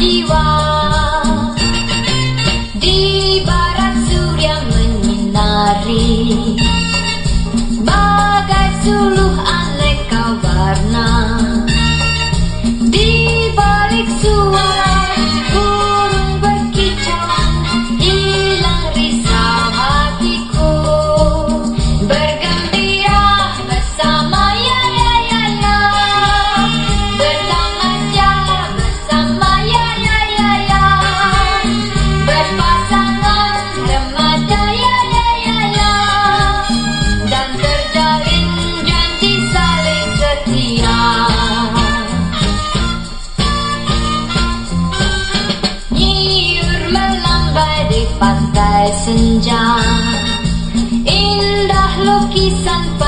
希望。Lukisan